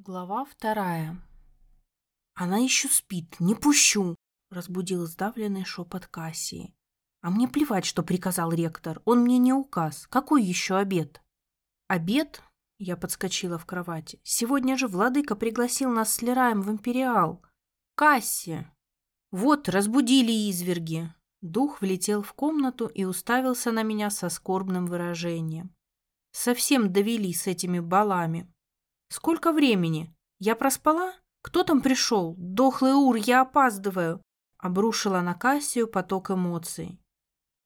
Глава вторая. «Она еще спит, не пущу!» — разбудил сдавленный шепот Кассии. «А мне плевать, что приказал ректор. Он мне не указ. Какой еще обед?» «Обед?» — я подскочила в кровати. «Сегодня же владыка пригласил нас с Лераем в Империал. Касси!» «Вот, разбудили изверги!» Дух влетел в комнату и уставился на меня со скорбным выражением. «Совсем довели с этими балами!» Сколько времени? Я проспала? Кто там пришел? Дохлый ур, я опаздываю!» Обрушила на Кассию поток эмоций.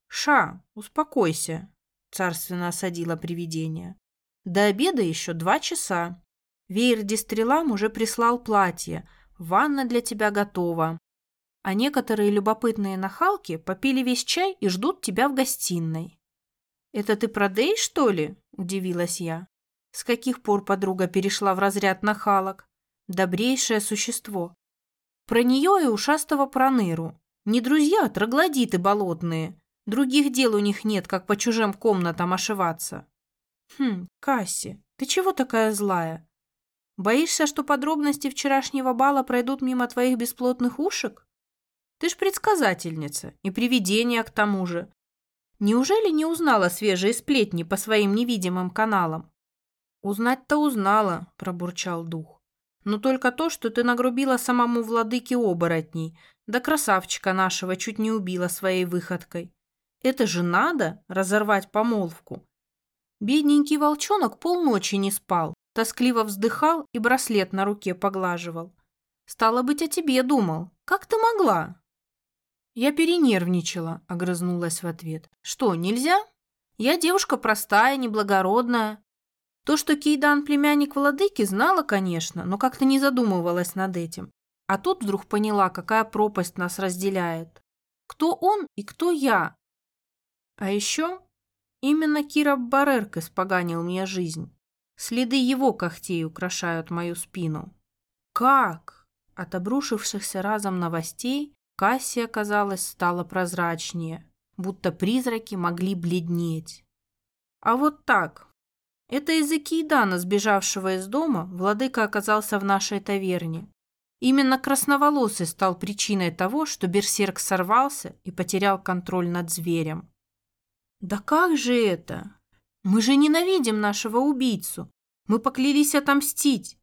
«Ша, успокойся!» Царственно осадила привидение. «До обеда еще два часа. Веер Дистрелам уже прислал платье. Ванна для тебя готова. А некоторые любопытные нахалки попили весь чай и ждут тебя в гостиной». «Это ты про Дэй, что ли?» – удивилась я. С каких пор подруга перешла в разряд нахалок? Добрейшее существо. Про нее и ушастого проныру. Не друзья, а троглодиты болотные. Других дел у них нет, как по чужим комнатам ошиваться. Хм, Касси, ты чего такая злая? Боишься, что подробности вчерашнего бала пройдут мимо твоих бесплотных ушек? Ты ж предсказательница и привидение к тому же. Неужели не узнала свежие сплетни по своим невидимым каналам? «Узнать-то узнала», — пробурчал дух. «Но только то, что ты нагрубила самому владыке оборотней, да красавчика нашего чуть не убила своей выходкой. Это же надо разорвать помолвку». Бедненький волчонок полночи не спал, тоскливо вздыхал и браслет на руке поглаживал. «Стало быть, о тебе думал. Как ты могла?» «Я перенервничала», — огрызнулась в ответ. «Что, нельзя? Я девушка простая, неблагородная, то, что Кейдан племянник владыки, знала, конечно, но как-то не задумывалась над этим. А тут вдруг поняла, какая пропасть нас разделяет. Кто он и кто я? А еще именно Кира Барерк испоганил мне жизнь. Следы его когтей украшают мою спину. Как? От обрушившихся разом новостей Кассия, казалось, стала прозрачнее, будто призраки могли бледнеть. А вот так, это из-за Кейдана, сбежавшего из дома, владыка оказался в нашей таверне. Именно красноволосый стал причиной того, что берсерк сорвался и потерял контроль над зверем. «Да как же это? Мы же ненавидим нашего убийцу. Мы поклялись отомстить.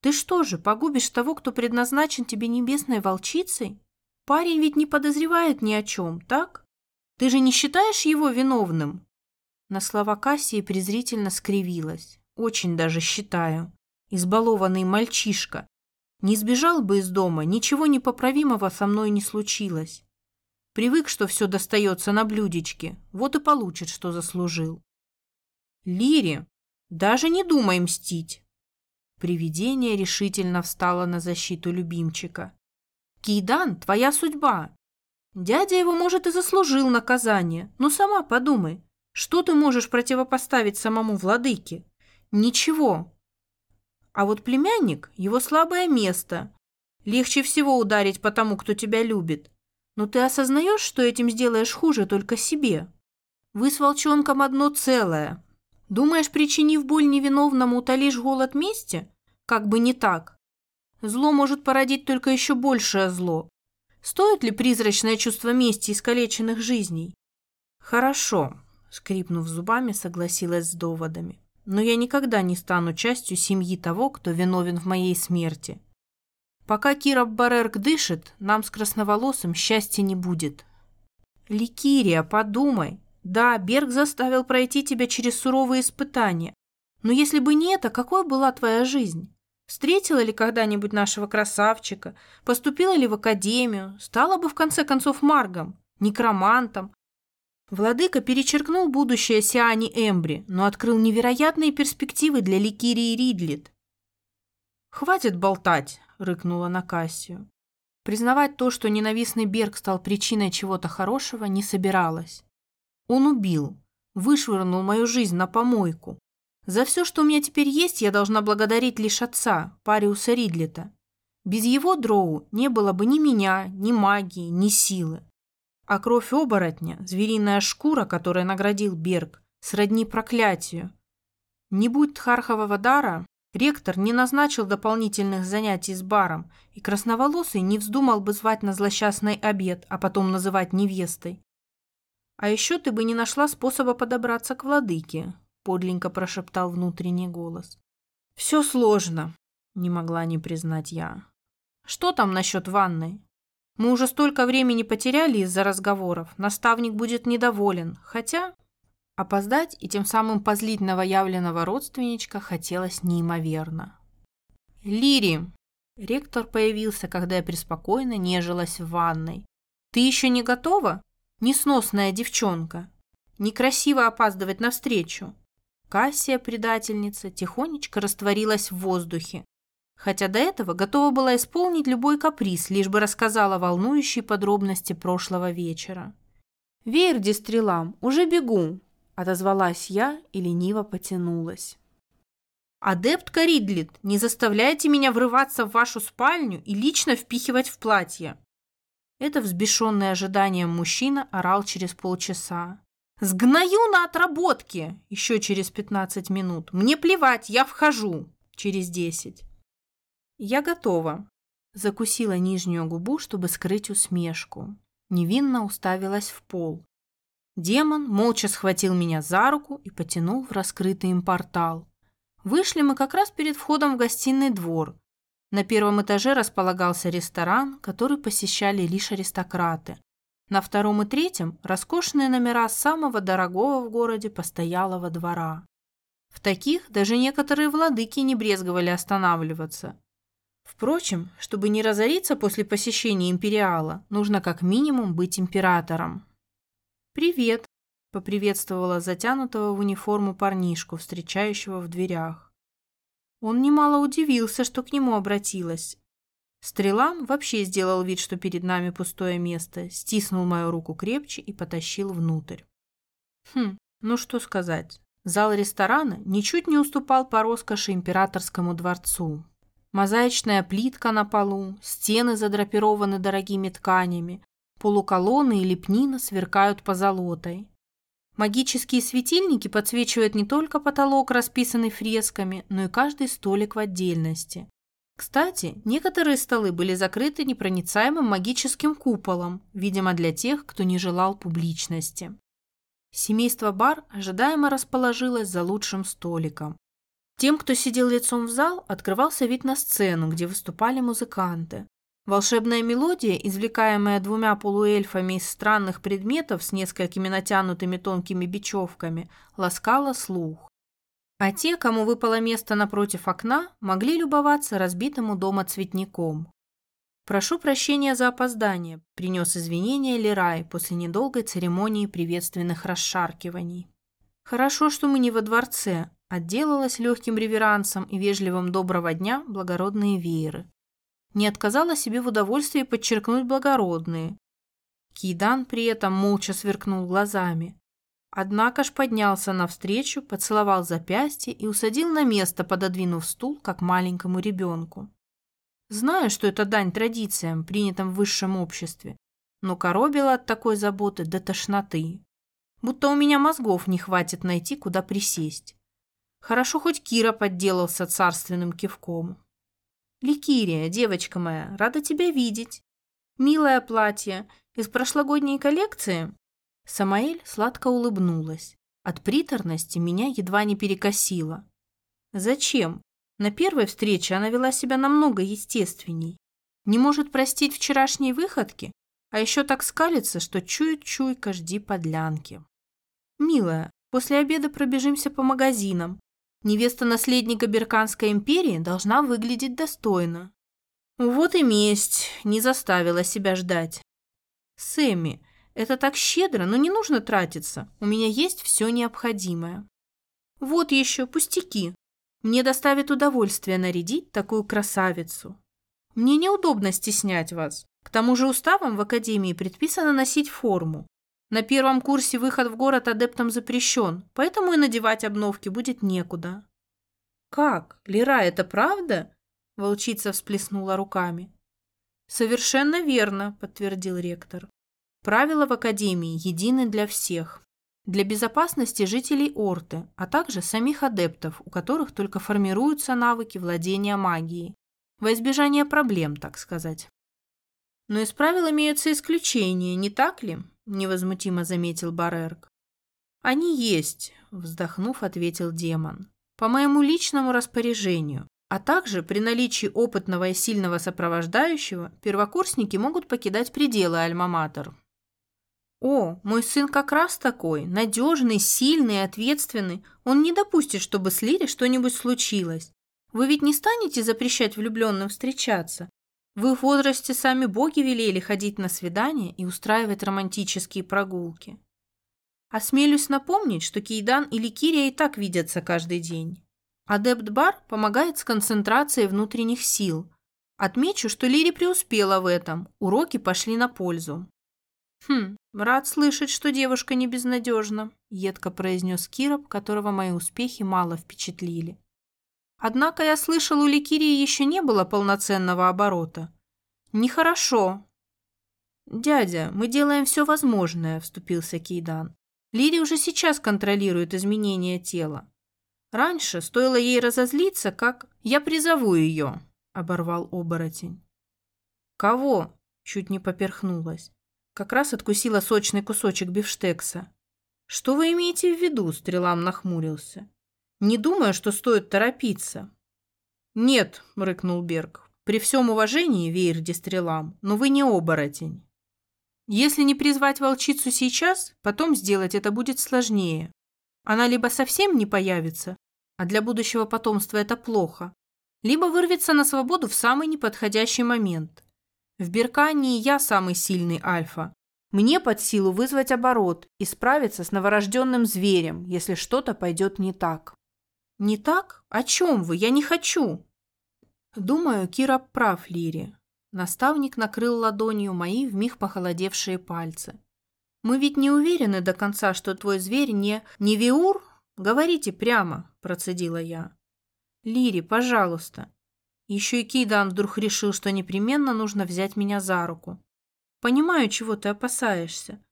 Ты что же, погубишь того, кто предназначен тебе небесной волчицей? Парень ведь не подозревает ни о чем, так? Ты же не считаешь его виновным?» На слова Кассии презрительно скривилась. Очень даже считаю. Избалованный мальчишка. Не сбежал бы из дома, ничего непоправимого со мной не случилось. Привык, что все достается на блюдечке, вот и получит, что заслужил. Лире, даже не думай мстить. Привидение решительно встало на защиту любимчика. Кейдан, твоя судьба. Дядя его, может, и заслужил наказание, но сама подумай, что ты можешь противопоставить самому владыке? Ничего. А вот племянник – его слабое место. Легче всего ударить по тому, кто тебя любит. Но ты осознаешь, что этим сделаешь хуже только себе? Вы с волчонком одно целое. Думаешь, причинив боль невиновному, утолишь голод мести? Как бы не так. Зло может породить только еще большее зло. Стоит ли призрачное чувство мести искалеченных жизней? Хорошо. Скрипнув зубами, согласилась с доводами. Но я никогда не стану частью семьи того, кто виновен в моей смерти. Пока Кира Барерк дышит, нам с красноволосым счастья не будет. Ликирия, подумай. Да, Берг заставил пройти тебя через суровые испытания. Но если бы не это, какой была твоя жизнь? Встретила ли когда-нибудь нашего красавчика? Поступила ли в академию? Стала бы в конце концов маргом, некромантом, Владыка перечеркнул будущее Сиани Эмбри, но открыл невероятные перспективы для Ликирии Ридлит. «Хватит болтать!» — рыкнула на. Признавать то, что ненавистный Берг стал причиной чего-то хорошего, не собиралась. Он убил, вышвырнул мою жизнь на помойку. За все, что у меня теперь есть, я должна благодарить лишь отца, Париуса Ридлита. Без его дроу не было бы ни меня, ни магии, ни силы. А кровь оборотня, звериная шкура, которой наградил Берг, сродни проклятию. Не будь Тхархового дара, Ректор не назначил дополнительных занятий с баром, и красноволосый не вздумал бы звать на злосчастный обед, а потом называть невестой. «А еще ты бы не нашла способа подобраться к владыке», — подленько прошептал внутренний голос. «Все сложно», — не могла не признать я. «Что там насчет ванной? Мы уже столько времени потеряли из-за разговоров. Наставник будет недоволен, хотя Опоздать и тем самым позлить новоявленного родственничка хотелось неимоверно. «Лири!» Ректор появился, когда я преспокойно нежилась в ванной. «Ты еще не готова? Несносная девчонка. Некрасиво опаздывать навстречу». Кассия, предательница, тихонечко растворилась в воздухе, хотя до этого готова была исполнить любой каприз, лишь бы рассказала волнующие подробности прошлого вечера. «Верди стрелам, уже бегу!» Отозвалась я и лениво потянулась. «Адепт Каридлит, не заставляйте меня врываться в вашу спальню и лично впихивать в платье!» Это взбешенный ожиданием мужчина орал через полчаса. «Сгною на отработке!» Еще через пятнадцать минут. «Мне плевать, я вхожу!» Через десять. «Я готова!» Закусила нижнюю губу, чтобы скрыть усмешку. Невинно уставилась в пол. Демон молча схватил меня за руку и потянул в раскрытый им портал. Вышли мы как раз перед входом в гостиный двор. На первом этаже располагался ресторан, который посещали лишь аристократы. На втором и третьем – роскошные номера самого дорогого в городе постоялого двора. В таких даже некоторые владыки не брезговали останавливаться. Впрочем, чтобы не разориться после посещения империала, нужно как минимум быть императором. «Привет!» – поприветствовала затянутого в униформу парнишку, встречающего в дверях. Он немало удивился, что к нему обратилась. Стрелам вообще сделал вид, что перед нами пустое место, стиснул мою руку крепче и потащил внутрь. Хм, ну что сказать. Зал ресторана ничуть не уступал по роскоши императорскому дворцу. Мозаичная плитка на полу, стены задрапированы дорогими тканями, Полуколонны и лепнина сверкают позолотой. Магические светильники подсвечивают не только потолок, расписанный фресками, но и каждый столик в отдельности. Кстати, некоторые столы были закрыты непроницаемым магическим куполом, видимо, для тех, кто не желал публичности. Семейство Бар ожидаемо расположилось за лучшим столиком. Тем, кто сидел лицом в зал, открывался вид на сцену, где выступали музыканты. Волшебная мелодия, извлекаемая двумя полуэльфами из странных предметов с несколькими натянутыми тонкими бечевками, ласкала слух. А те, кому выпало место напротив окна, могли любоваться разбитым у дома цветником. «Прошу прощения за опоздание», – принес извинения Лерай после недолгой церемонии приветственных расшаркиваний. «Хорошо, что мы не во дворце», – отделалась легким реверансом и вежливым доброго дня благородные вееры не отказала себе в удовольствии подчеркнуть благородные. Кидан при этом молча сверкнул глазами. Однако ж поднялся навстречу, поцеловал запястье и усадил на место, пододвинув стул, как маленькому ребенку. Знаю, что это дань традициям, принятым в высшем обществе, но коробила от такой заботы до тошноты. Будто у меня мозгов не хватит найти, куда присесть. Хорошо хоть Кира подделался царственным кивком. «Ликирия, девочка моя, рада тебя видеть. Милое платье из прошлогодней коллекции?» Самаэль сладко улыбнулась. От приторности меня едва не перекосило. «Зачем? На первой встрече она вела себя намного естественней. Не может простить вчерашней выходки, а еще так скалится, что чует чуйка, жди подлянки. Милая, после обеда пробежимся по магазинам. Невеста наследника Берканской империи должна выглядеть достойно. Вот и месть не заставила себя ждать. Сэмми, это так щедро, но не нужно тратиться. У меня есть все необходимое. Вот еще пустяки. Мне доставит удовольствие нарядить такую красавицу. Мне неудобно стеснять вас. К тому же уставом в академии предписано носить форму. На первом курсе выход в город адептам запрещен, поэтому и надевать обновки будет некуда. «Как? Лера, это правда?» Волчица всплеснула руками. «Совершенно верно», — подтвердил ректор. «Правила в Академии едины для всех. для безопасности жителей Орты, а также самих адептов, у которых только формируются навыки владения магией. Во избежание проблем, так сказать. Но из правил имеются исключения, не так ли? Невозмутимо заметил Барерк. Они есть, вздохнув, ответил демон. По моему личному распоряжению. А также при наличии опытного и сильного сопровождающего первокурсники могут покидать пределы Альма-Матер. «О, мой сын как раз такой, надежный, сильный ответственный. Он не допустит, чтобы с Лири что-нибудь случилось. Вы ведь не станете запрещать влюбленным встречаться? В их возрасте сами боги велели ходить на свидания и устраивать романтические прогулки. Осмелюсь напомнить, что Кейдан или Кирия и так видятся каждый день. Адепт Бар помогает с концентрацией внутренних сил. Отмечу, что Лири преуспела в этом, уроки пошли на пользу. «Хм, рад слышать, что девушка не безнадежна», — едко произнес Кироп, которого мои успехи мало впечатлили. «Однако я слышал, у Ликирии еще не было полноценного оборота. Нехорошо». «Дядя, мы делаем все возможное», — вступился Кейдан. «Лири уже сейчас контролирует изменения тела. Раньше стоило ей разозлиться, как «я призову ее», — оборвал оборотень. «Кого?» — чуть не поперхнулась. Как раз откусила сочный кусочек бифштекса. «Что вы имеете в виду?» – Стрелам нахмурился. «Не думаю, что стоит торопиться». «Нет», – рыкнул Берг. «При всем уважении, Вейрди Стрелам, но вы не оборотень. Если не призвать волчицу сейчас, потом сделать это будет сложнее. Она либо совсем не появится, а для будущего потомства это плохо, либо вырвется на свободу в самый неподходящий момент. В Беркании я самый сильный альфа. Мне под силу вызвать оборот и справиться с новорожденным зверем, если что-то пойдет не так. Не так? О чем вы? Я не хочу. Думаю, Кира прав, Лири. Наставник накрыл ладонью мои вмиг похолодевшие пальцы. Мы ведь не уверены до конца, что твой зверь не... не Виур? Говорите прямо, процедила я. Лири, пожалуйста, еще и Кейдан вдруг решил, что непременно нужно взять меня за руку. Понимаю, чего ты опасаешься,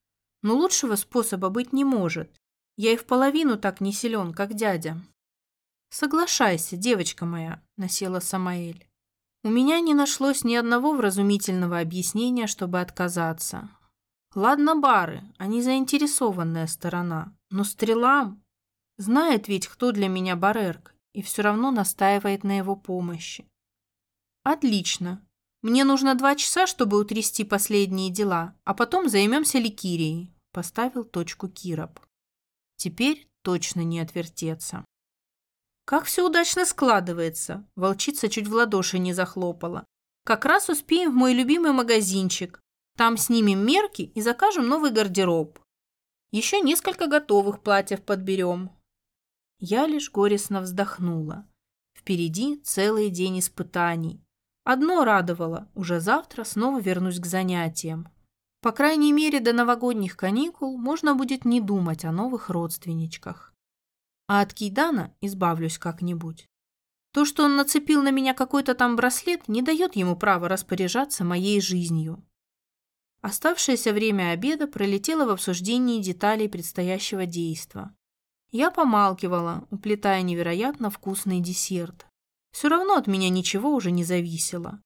но лучшего способа быть не может. Я и в половину так не силен, как дядя. Соглашайся, девочка моя, насела Самаэль. У меня не нашлось ни одного вразумительного объяснения, чтобы отказаться. Ладно, бары, они заинтересованная сторона, но стрелам... Знает ведь, кто для меня Барерк, и все равно настаивает на его помощи. «Отлично. Мне нужно два часа, чтобы утрясти последние дела, а потом займемся Ликирией», – поставил точку Кироп. «Теперь точно не отвертеться». «Как все удачно складывается!» – волчица чуть в ладоши не захлопала. «Как раз успеем в мой любимый магазинчик. Там снимем мерки и закажем новый гардероб. Еще несколько готовых платьев подберем». Я лишь горестно вздохнула. Впереди целый день испытаний. Одно радовало – уже завтра снова вернусь к занятиям. По крайней мере, до новогодних каникул можно будет не думать о новых родственничках. А от Кейдана избавлюсь как-нибудь. То, что он нацепил на меня какой-то там браслет, не дает ему права распоряжаться моей жизнью. Оставшееся время обеда пролетело в обсуждении деталей предстоящего действа. Я помалкивала, уплетая невероятно вкусный десерт. Все равно от меня ничего уже не зависело.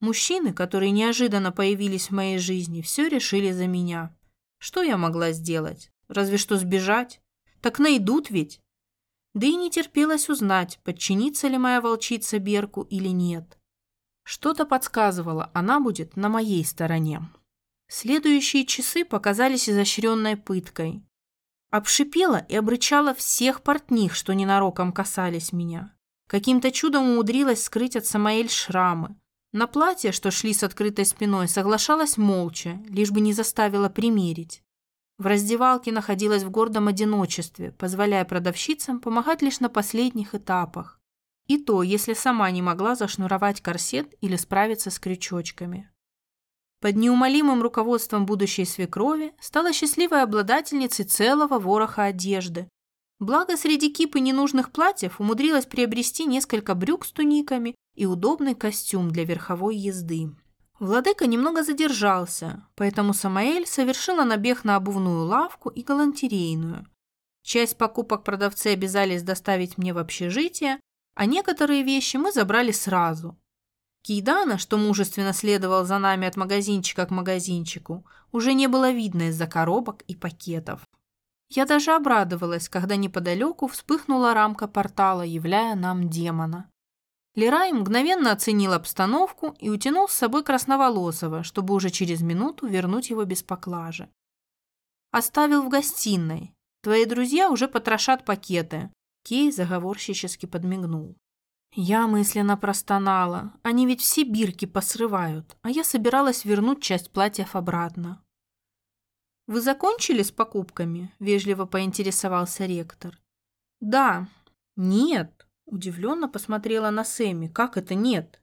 Мужчины, которые неожиданно появились в моей жизни, все решили за меня. Что я могла сделать? Разве что сбежать. Так найдут ведь. Да и не терпелось узнать, подчинится ли моя волчица Берку или нет. Что-то подсказывало, она будет на моей стороне. Следующие часы показались изощренной пыткой. Обшипела и обрычала всех портних, что ненароком касались меня. Каким-то чудом умудрилась скрыть от Самаэль шрамы. На платье, что шли с открытой спиной, соглашалась молча, лишь бы не заставила примерить. В раздевалке находилась в гордом одиночестве, позволяя продавщицам помогать лишь на последних этапах. И то, если сама не могла зашнуровать корсет или справиться с крючочками. Под неумолимым руководством будущей свекрови стала счастливой обладательницей целого вороха одежды, Благо, среди кипы ненужных платьев умудрилась приобрести несколько брюк с туниками и удобный костюм для верховой езды. Владыка немного задержался, поэтому Самаэль совершила набег на обувную лавку и галантерейную. Часть покупок продавцы обязались доставить мне в общежитие, а некоторые вещи мы забрали сразу. Кейдана, что мужественно следовал за нами от магазинчика к магазинчику, уже не было видно из-за коробок и пакетов. Я даже обрадовалась, когда неподалеку вспыхнула рамка портала, являя нам демона. Лерай мгновенно оценил обстановку и утянул с собой Красноволосого, чтобы уже через минуту вернуть его без поклажи. «Оставил в гостиной. Твои друзья уже потрошат пакеты». Кей заговорщически подмигнул. Я мысленно простонала. Они ведь все бирки посрывают, а я собиралась вернуть часть платьев обратно. «Вы закончили с покупками?» – вежливо поинтересовался ректор. «Да». «Нет», Удивленно посмотрела на Сэмми. «Как это нет?»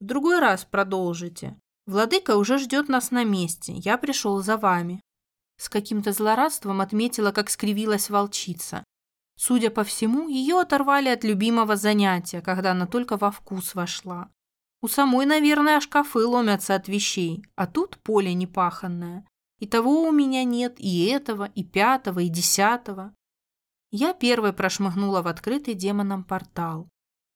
«В другой раз продолжите. Владыка уже ждет нас на месте. Я пришел за вами». С каким-то злорадством отметила, как скривилась волчица. Судя по всему, ее оторвали от любимого занятия, когда она только во вкус вошла. У самой, наверное, шкафы ломятся от вещей, а тут поле непаханное. И того у меня нет, и этого, и пятого, и десятого. Я первой прошмыгнула в открытый демоном портал.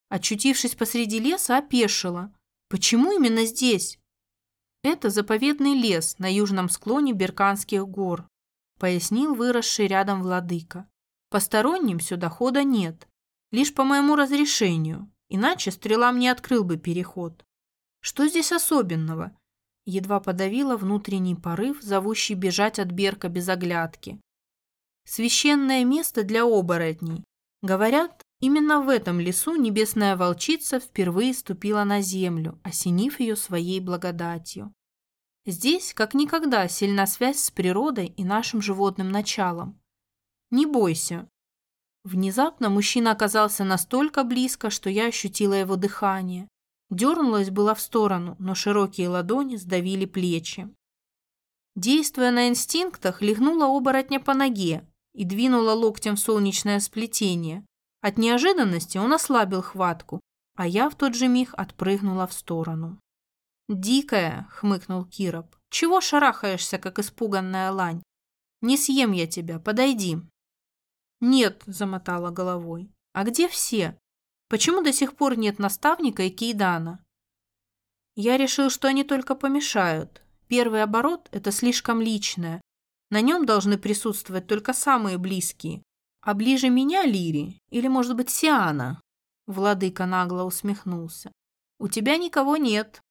Очутившись посреди леса, опешила. Почему именно здесь? Это заповедный лес на южном склоне Берканских гор, пояснил выросший рядом владыка. Посторонним сюда хода нет, лишь по моему разрешению, иначе стрелам не открыл бы переход. Что здесь особенного? Едва подавила внутренний порыв, зовущий бежать от Берка без оглядки. Священное место для оборотней. Говорят, именно в этом лесу небесная волчица впервые ступила на землю, осенив ее своей благодатью. Здесь, как никогда, сильна связь с природой и нашим животным началом. Не бойся. Внезапно мужчина оказался настолько близко, что я ощутила его дыхание. Дернулась была в сторону, но широкие ладони сдавили плечи. Действуя на инстинктах, легнула оборотня по ноге, и двинула локтем в солнечное сплетение. От неожиданности он ослабил хватку, а я в тот же миг отпрыгнула в сторону. «Дикая!» — хмыкнул Кироп. «Чего шарахаешься, как испуганная лань? Не съем я тебя, подойди!» «Нет!» — замотала головой. «А где все? Почему до сих пор нет наставника и Кейдана?» Я решил, что они только помешают. Первый оборот — это слишком личное, на нем должны присутствовать только самые близкие. А ближе меня Лири или, может быть, Сиана?» Владыка нагло усмехнулся. «У тебя никого нет».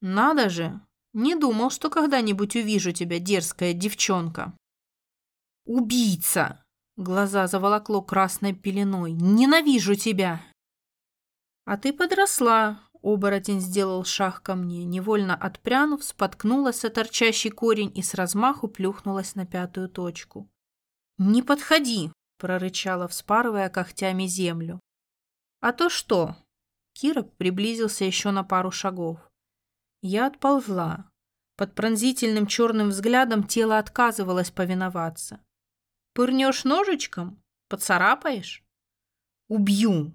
«Надо же! Не думал, что когда-нибудь увижу тебя, дерзкая девчонка». «Убийца!» Глаза заволокло красной пеленой. «Ненавижу тебя!» «А ты подросла, Оборотень сделал шаг ко мне, невольно отпрянув, споткнулась о торчащий корень и с размаху плюхнулась на пятую точку. «Не подходи!» — прорычала, вспарывая когтями землю. «А то что?» Кира приблизился еще на пару шагов. Я отползла. Под пронзительным черным взглядом тело отказывалось повиноваться. «Пырнешь ножичком? Поцарапаешь?» «Убью!»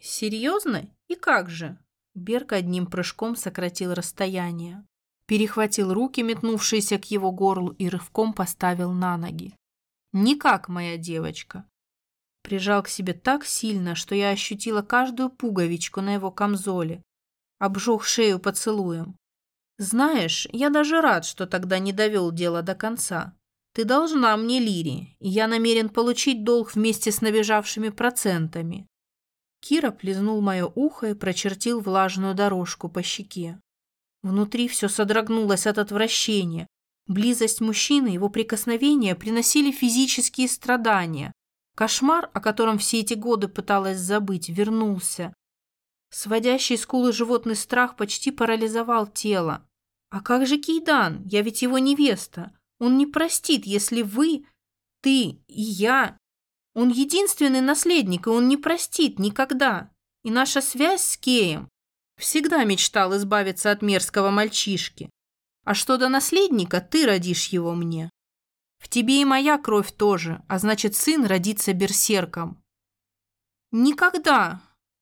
«Серьезно? И как же?» Берг одним прыжком сократил расстояние. Перехватил руки, метнувшиеся к его горлу, и рывком поставил на ноги. «Никак, моя девочка!» Прижал к себе так сильно, что я ощутила каждую пуговичку на его камзоле. Обжег шею поцелуем. «Знаешь, я даже рад, что тогда не довел дело до конца. Ты должна мне лири, и я намерен получить долг вместе с набежавшими процентами. Кира плезнул мое ухо и прочертил влажную дорожку по щеке. Внутри все содрогнулось от отвращения. Близость мужчины, его прикосновения приносили физические страдания. Кошмар, о котором все эти годы пыталась забыть, вернулся. Сводящий скулы животный страх почти парализовал тело. «А как же Кейдан? Я ведь его невеста. Он не простит, если вы, ты и я он единственный наследник, и он не простит никогда. И наша связь с Кеем всегда мечтал избавиться от мерзкого мальчишки. А что до наследника, ты родишь его мне. В тебе и моя кровь тоже, а значит, сын родится берсерком. Никогда.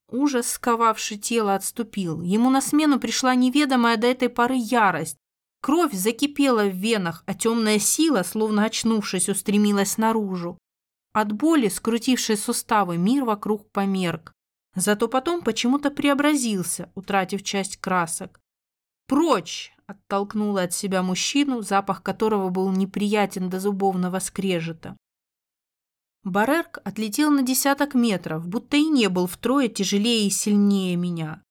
Ужас, сковавший тело, отступил. Ему на смену пришла неведомая до этой поры ярость. Кровь закипела в венах, а темная сила, словно очнувшись, устремилась наружу. От боли, скрутившей суставы, мир вокруг померк. Зато потом почему-то преобразился, утратив часть красок. «Прочь!» – оттолкнула от себя мужчину, запах которого был неприятен до зубовного скрежета. Барерк отлетел на десяток метров, будто и не был втрое тяжелее и сильнее меня.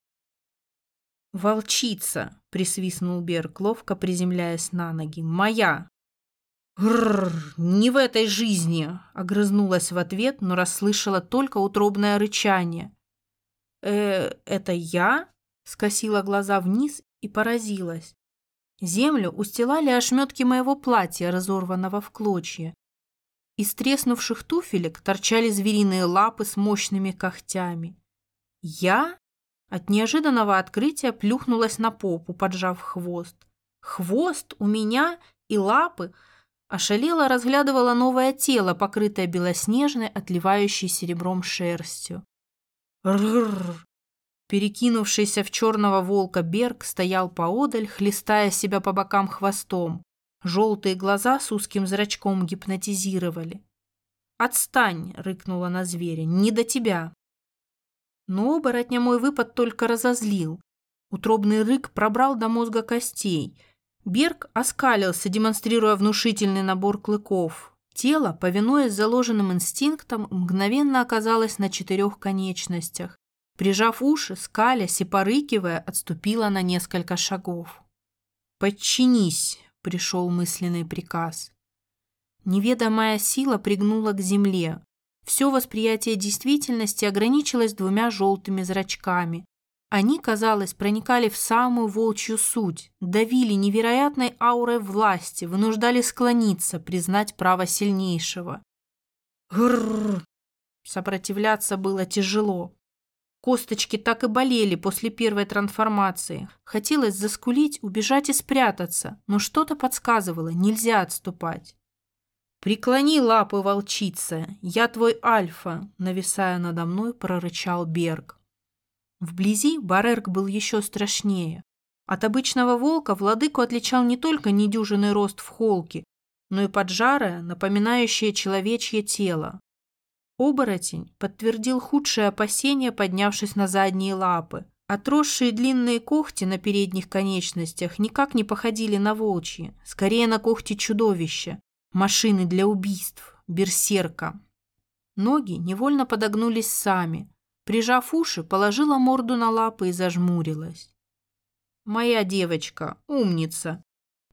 «Волчица!» – присвистнул Берг, ловко приземляясь на ноги. «Моя!» «Грррр! Не в этой жизни!» – огрызнулась в ответ, но расслышала только утробное рычание. «Э, это я?» – скосила глаза вниз и поразилась. Землю устилали ошметки моего платья, разорванного в клочья. Из треснувших туфелек торчали звериные лапы с мощными когтями. Я от неожиданного открытия плюхнулась на попу, поджав хвост. Хвост у меня и лапы ошалело разглядывала новое тело, покрытое белоснежной, отливающей серебром шерстью. Рррр! Перекинувшийся в черного волка Берг стоял поодаль, хлестая себя по бокам хвостом. Желтые глаза с узким зрачком гипнотизировали. «Отстань!» — рыкнула на зверя. «Не до тебя!» Но оборотня мой выпад только разозлил. Утробный рык пробрал до мозга костей. Берг оскалился, демонстрируя внушительный набор клыков. Тело, повинуясь заложенным инстинктам, мгновенно оказалось на четырех конечностях. Прижав уши, скалясь и порыкивая, отступила на несколько шагов. «Подчинись!» пришел мысленный приказ. Неведомая сила пригнула к земле. Все восприятие действительности ограничилось двумя желтыми зрачками. Они, казалось, проникали в самую волчью суть, давили невероятной аурой власти, вынуждали склониться, признать право сильнейшего. Грррр! Сопротивляться было тяжело. Косточки так и болели после первой трансформации. Хотелось заскулить, убежать и спрятаться, но что-то подсказывало, нельзя отступать. «Преклони лапы, волчица, я твой альфа», нависая надо мной, прорычал Берг. Вблизи Барерк был еще страшнее. От обычного волка владыку отличал не только недюжинный рост в холке, но и поджарое, напоминающее человечье тело. Оборотень подтвердил худшие опасения, поднявшись на задние лапы. Отросшие длинные когти на передних конечностях никак не походили на волчьи, скорее на когти чудовища, машины для убийств, берсерка. Ноги невольно подогнулись сами. Прижав уши, положила морду на лапы и зажмурилась. «Моя девочка, умница!»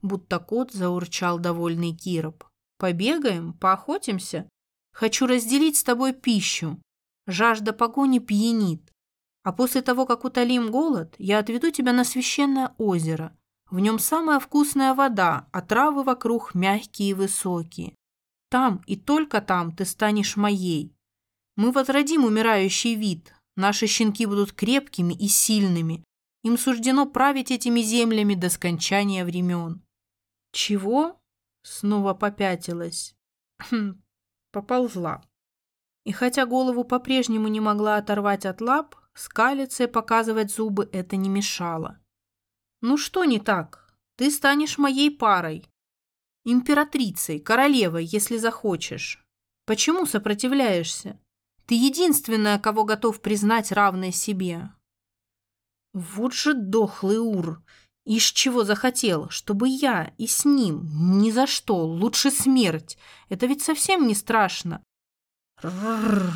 Будто кот заурчал довольный Кироп. «Побегаем? Поохотимся? Хочу разделить с тобой пищу. Жажда погони пьянит. А после того, как утолим голод, я отведу тебя на священное озеро. В нем самая вкусная вода, а травы вокруг мягкие и высокие. Там и только там ты станешь моей. Мы возродим умирающий вид. Наши щенки будут крепкими и сильными. Им суждено править этими землями до скончания времен. Чего? Снова попятилась. Хм, поползла. И хотя голову по-прежнему не могла оторвать от лап, скалиться и показывать зубы это не мешало. «Ну что не так? Ты станешь моей парой. Императрицей, королевой, если захочешь. Почему сопротивляешься? Ты единственная, кого готов признать равной себе». Вот же дохлый ур! Из чего захотел? Чтобы я и с ним? Ни за что. Лучше смерть. Это ведь совсем не страшно. Рррр.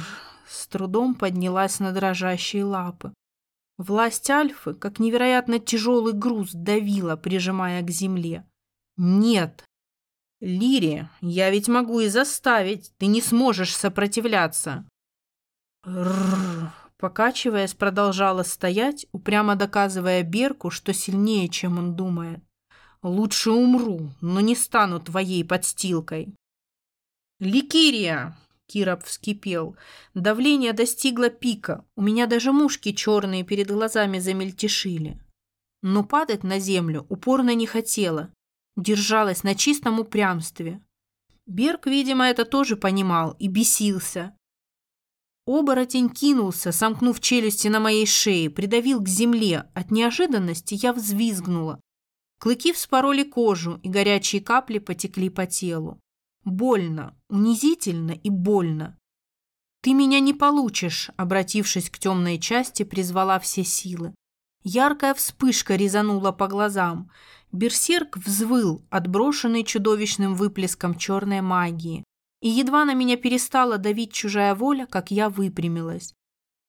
С трудом поднялась на дрожащие лапы. Власть Альфы, как невероятно тяжелый груз, давила, прижимая к земле. Нет. Лири, я ведь могу и заставить. Ты не сможешь сопротивляться. Покачиваясь, продолжала стоять, упрямо доказывая Берку, что сильнее, чем он думает. «Лучше умру, но не стану твоей подстилкой». «Ликирия!» — Кироп вскипел. Давление достигло пика. У меня даже мушки черные перед глазами замельтешили. Но падать на землю упорно не хотела. Держалась на чистом упрямстве. Берг, видимо, это тоже понимал и бесился. Оборотень кинулся, сомкнув челюсти на моей шее, придавил к земле. От неожиданности я взвизгнула. Клыки вспороли кожу, и горячие капли потекли по телу. Больно, унизительно и больно. «Ты меня не получишь», — обратившись к темной части, призвала все силы. Яркая вспышка резанула по глазам. Берсерк взвыл, отброшенный чудовищным выплеском черной магии. И едва на меня перестала давить чужая воля, как я выпрямилась.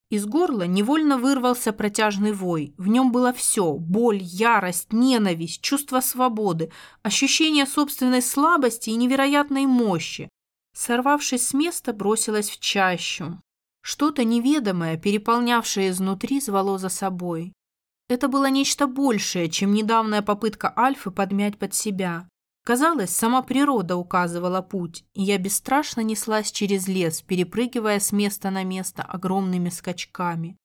Из горла невольно вырвался протяжный вой. В нем было все – боль, ярость, ненависть, чувство свободы, ощущение собственной слабости и невероятной мощи. Сорвавшись с места, бросилась в чащу. Что-то неведомое, переполнявшее изнутри, звало за собой. Это было нечто большее, чем недавняя попытка Альфы подмять под себя. Казалось, сама природа указывала путь, и я бесстрашно неслась через лес, перепрыгивая с места на место огромными скачками.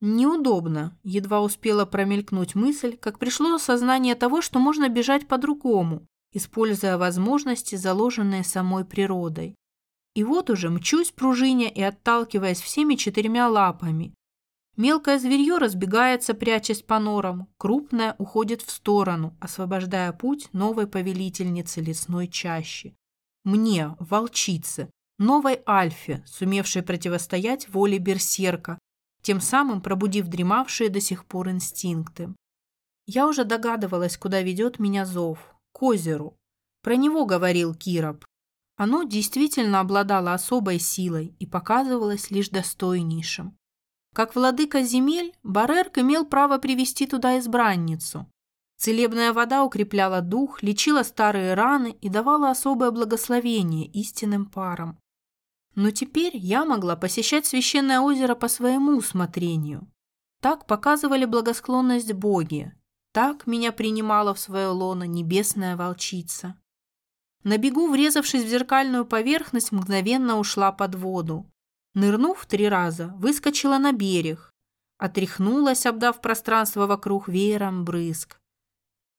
Неудобно, едва успела промелькнуть мысль, как пришло осознание того, что можно бежать по-другому, используя возможности, заложенные самой природой. И вот уже мчусь пружиня и отталкиваясь всеми четырьмя лапами, Мелкое зверье разбегается, прячась по норам, крупное уходит в сторону, освобождая путь новой повелительнице лесной чащи. Мне, волчице, новой альфе, сумевшей противостоять воле берсерка, тем самым пробудив дремавшие до сих пор инстинкты. Я уже догадывалась, куда ведет меня зов. К озеру. Про него говорил Кироп. Оно действительно обладало особой силой и показывалось лишь достойнейшим. Как владыка земель, Барерк имел право привести туда избранницу. Целебная вода укрепляла дух, лечила старые раны и давала особое благословение истинным парам. Но теперь я могла посещать священное озеро по своему усмотрению. Так показывали благосклонность боги. Так меня принимала в свое лоно небесная волчица. На бегу, врезавшись в зеркальную поверхность, мгновенно ушла под воду. Нырнув три раза, выскочила на берег. Отряхнулась, обдав пространство вокруг веером брызг.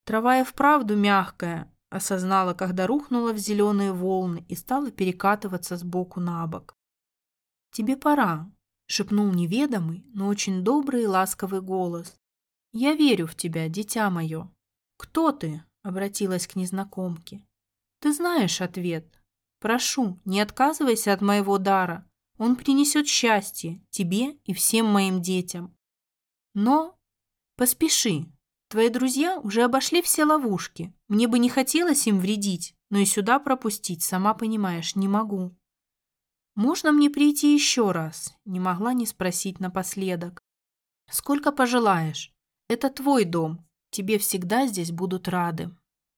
Трава и вправду мягкая, осознала, когда рухнула в зеленые волны и стала перекатываться с боку на бок. «Тебе пора», — шепнул неведомый, но очень добрый и ласковый голос. «Я верю в тебя, дитя мое». «Кто ты?» — обратилась к незнакомке. «Ты знаешь ответ. Прошу, не отказывайся от моего дара. Он принесет счастье тебе и всем моим детям. Но поспеши. Твои друзья уже обошли все ловушки. Мне бы не хотелось им вредить, но и сюда пропустить, сама понимаешь, не могу. Можно мне прийти еще раз? Не могла не спросить напоследок. Сколько пожелаешь. Это твой дом. Тебе всегда здесь будут рады.